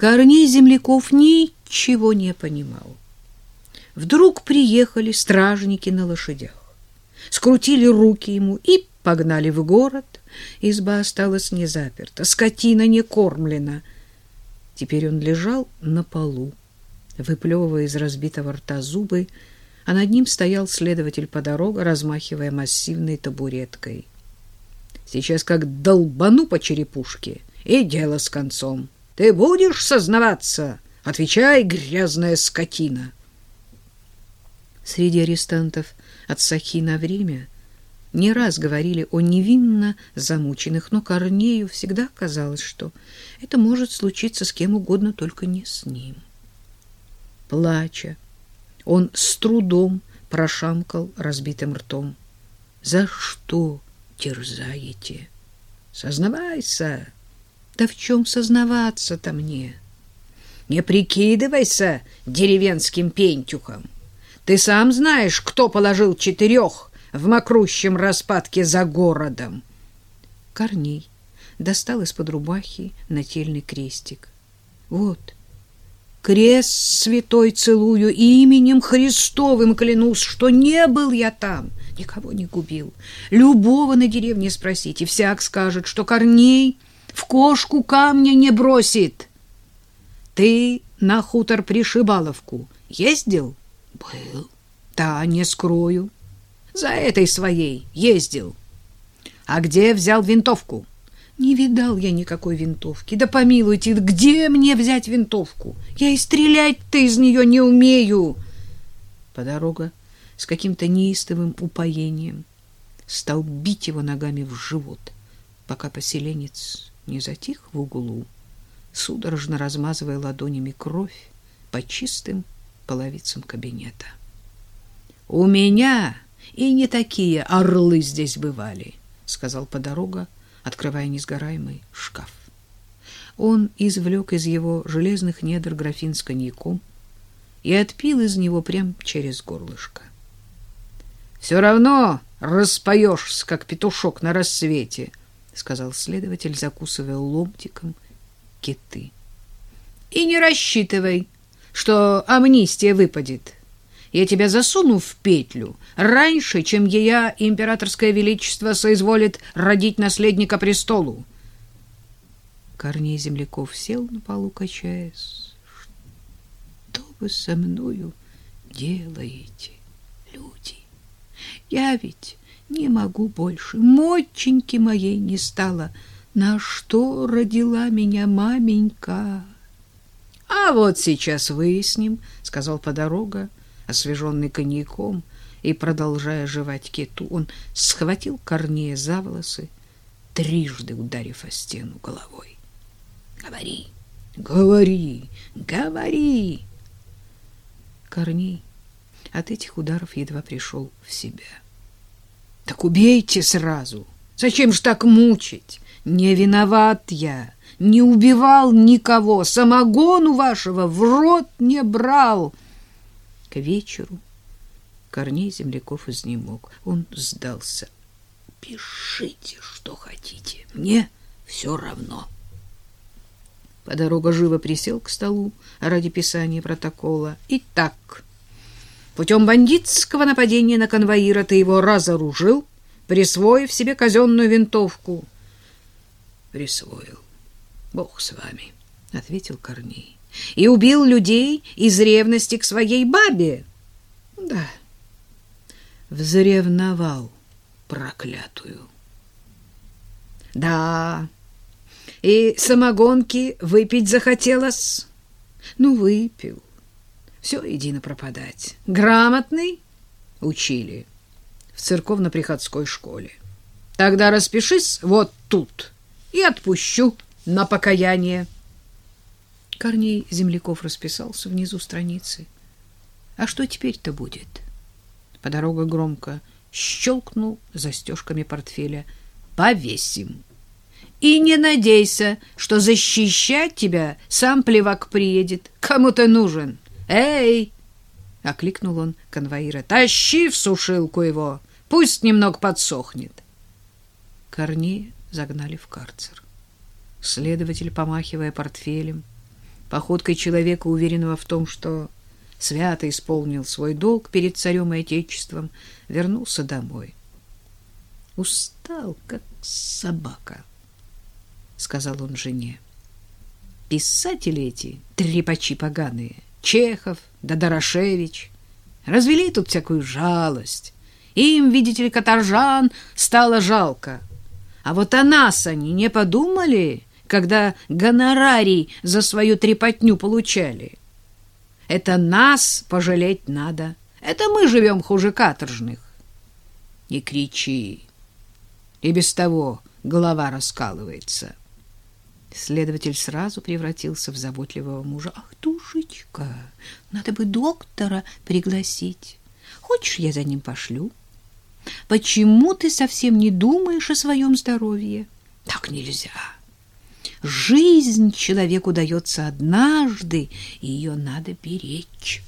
Корней Земляков ничего не понимал. Вдруг приехали стражники на лошадях, скрутили руки ему и погнали в город. Изба осталась не заперта, скотина не кормлена. Теперь он лежал на полу, выплевывая из разбитого рта зубы, а над ним стоял следователь по дороге, размахивая массивной табуреткой. Сейчас как долбану по черепушке, и дело с концом. Ты будешь сознаваться? Отвечай, грязная скотина. Среди арестантов от Сахи на время не раз говорили о невинно замученных, но Корнею всегда казалось, что это может случиться с кем угодно, только не с ним. Плача, он с трудом прошамкал разбитым ртом. «За что терзаете? Сознавайся!» «Да в чем сознаваться-то мне?» «Не прикидывайся деревенским пентюхом!» Ты сам знаешь, кто положил четырех в мокрущем распадке за городом. Корней достал из-под рубахи нательный крестик. Вот, крест святой целую, именем Христовым клянусь, что не был я там, никого не губил. Любого на деревне спросите, всяк скажет, что Корней в кошку камня не бросит. Ты на хутор Пришибаловку ездил? Был. Да, не скрою. За этой своей ездил. А где взял винтовку? Не видал я никакой винтовки. Да помилуйте, где мне взять винтовку? Я и стрелять-то из нее не умею. По дорога с каким-то неистовым упоением стал бить его ногами в живот, пока поселенец не затих в углу, судорожно размазывая ладонями кровь по чистым половицам кабинета. «У меня и не такие орлы здесь бывали», — сказал по дорога, открывая несгораемый шкаф. Он извлек из его железных недр графин с коньяком и отпил из него прямо через горлышко. «Все равно распоешься, как петушок на рассвете», — сказал следователь, закусывая ломтиком киты. «И не рассчитывай», — что амнистия выпадет. Я тебя засуну в петлю раньше, чем ее императорское величество соизволит родить наследника престолу. Корней Земляков сел на полу, качаясь. Что вы со мною делаете, люди? Я ведь не могу больше. Моченьки моей не стало. На что родила меня маменька? А вот сейчас выясним, сказал подорога, освеженный коньяком, и продолжая жевать кету, он схватил Корнея за волосы, трижды ударив о стену головой. Говори, говори, говори. Корней от этих ударов едва пришел в себя. Так убейте сразу. Зачем ж так мучить? Не виноват я не убивал никого, самогону вашего в рот не брал. К вечеру Корней Земляков изнемог. Он сдался. Пишите, что хотите. Мне все равно. По дорога живо присел к столу ради писания протокола. Итак, путем бандитского нападения на конвоира ты его разоружил, присвоив себе казенную винтовку. Присвоил. Бог с вами, ответил Корней. И убил людей из ревности к своей бабе. Да. Взревновал проклятую. Да. И самогонки выпить захотелось. Ну, выпил. Все едино пропадать. Грамотный? Учили. В церковно-приходской школе. Тогда распишись вот тут и отпущу на покаяние. Корней Земляков расписался внизу страницы. А что теперь-то будет? По дорога громко щелкнул застежками портфеля. Повесим. И не надейся, что защищать тебя сам плевак приедет. Кому ты нужен? Эй! — окликнул он конвоира. — Тащи в сушилку его, пусть немного подсохнет. Корнея загнали в карцер. Следователь, помахивая портфелем, походкой человека, уверенного в том, что свято исполнил свой долг перед царем и отечеством, вернулся домой. Устал, как собака, сказал он жене. Писатели эти, трепачи поганые, Чехов да Дорошевич, развели тут всякую жалость. Им, видите ли, каторжан стало жалко. А вот о нас они не подумали, когда гонорарий за свою трепотню получали. Это нас пожалеть надо. Это мы живем хуже каторжных. Не кричи. И без того голова раскалывается. Следователь сразу превратился в заботливого мужа. Ах, душечка, надо бы доктора пригласить. Хочешь, я за ним пошлю? Почему ты совсем не думаешь о своем здоровье? Так нельзя. Жизнь человеку дается однажды, и ее надо беречь.